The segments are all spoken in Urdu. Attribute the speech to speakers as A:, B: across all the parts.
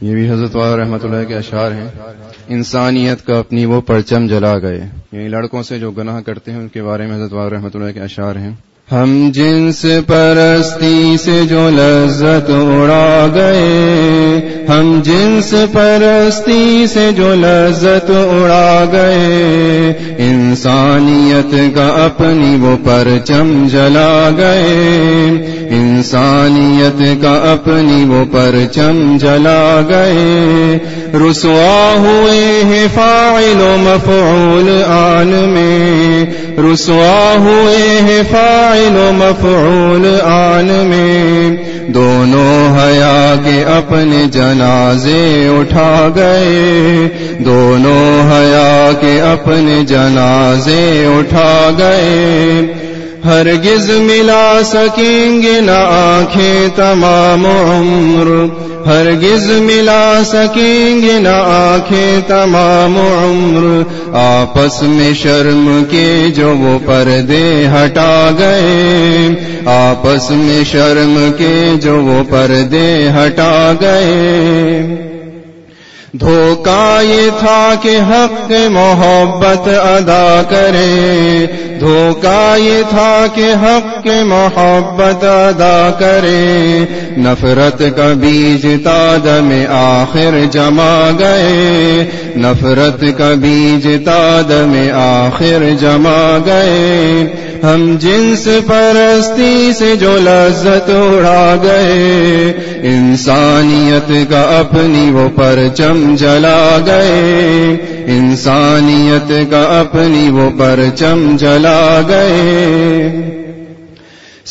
A: یہ بھی حضرت والا رحمۃ اللہ کے اشعار ہیں۔ انسانیت کا اپنی وہ پرچم جلا گئے۔ یعنی لڑکوں سے جو گناہ کرتے ہیں، ان کے بارے میں حضرت والا رحمۃ اللہ کے اشعار ہیں۔ ہم جنس پرستی سے جو لذت اڑا گئے ہم جنس پرستی سے جو لذت اڑا گئے، انسانیت کا اپنی وہ پرچم جلا گئے۔ انسانیت کا اپنی وہ پرچم جلا گئے۔ رسوا ہوئے ہیں فاعل و مفعول آن میں۔ رسوا ہوئے ہیں فاعل و مفعول آن میں۔ دونوں حیا کے اپنے جنازے اٹھا گئے۔ دونوں حیا کے اپنے جنازے اٹھا گئے۔ ہرگز ملا سکیں گے نہ آنکھیں تمام عمر۔ ہرگز ملا سکیں گے نہ آنکھیں تمام عمر۔ آپس میں شرم کے جو وہ پردے ہٹا گئے۔ آپس میں شرم کے جو وہ پردے ہٹا گئے۔ دھوکا یہ تھا کہ حق محبت ادا کرے۔ دھوکا یہ تھا کہ حق محبت ادا کرے۔ نفرت کا بیج تاد میں آخر جما گئے۔ نفرت کا بیج تاد میں آخر جما گئے۔ ہم جنس پرستی سے جو لذت اڑا گئے، انسانیت کا اپنی وہ پرچم جلا گئے۔ انسانیت کا اپنی وہ پرچم جلا گئے۔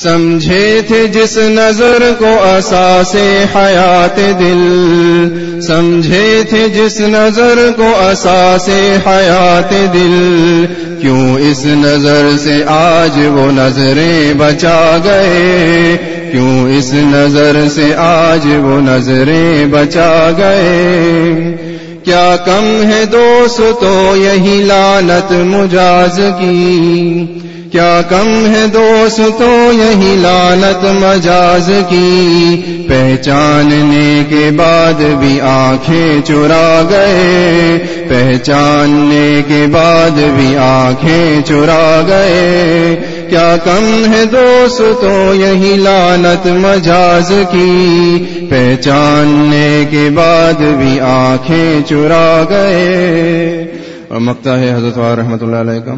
A: سمجھے تھے جس نظر کو اساس حیات دل۔ سمجھے تھے جس نظر کو اساس حیات دل۔ کیوں اس نظر سے آج وہ نظریں بچا گئے؟ کیوں اس نظر سے آج وہ نظریں بچا گئے؟ کیا کم ہے دوست تو یہی لانت مجاز کی کیا کم ہے دوست تو یہی لالت مجاز کی پہچاننے کے بعد بھی آنکھیں چرا گئے پہچاننے کے بعد بھی آنکھیں چرا گئے کیا کم ہے دوست تو یہی لانت مجاز کی؟ پہچاننے کے بعد بھی آنکھیں چرا گئے۔ اور مکتا ہے حضرت رحمۃ اللہ علیہ کا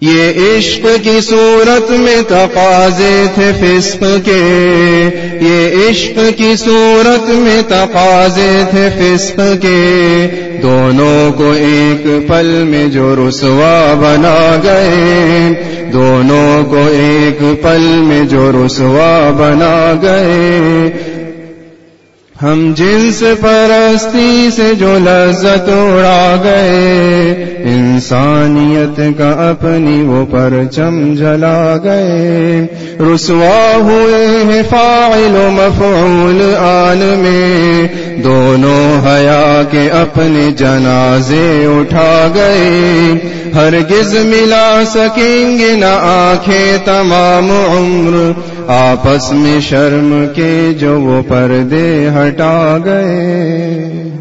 A: یہ عشق کی صورت میں تقاضے تھے فسق کے۔ یہ عشق کی صورت میں تقاضے تھے فسق کے۔ دونوں کو ایک پل میں جو رسوا بنا گئے۔ دونوں کو ایک پل میں جو رسوا بنا گئے۔ ہم جنس پرستی سے جو لذت اڑا گئے، انسانیت کا اپنی وہ پرچم جلا گئے۔ رسوا ہوئے ہیں فاعل و مفعول آن میں دونوں حیا کے اپنے جنازے اٹھا گئے۔ ہرگز ملا سکیں گے نہ آنکھیں تمام عمر۔ آپس میں شرم کے جو وہ پردے ہٹا گئے۔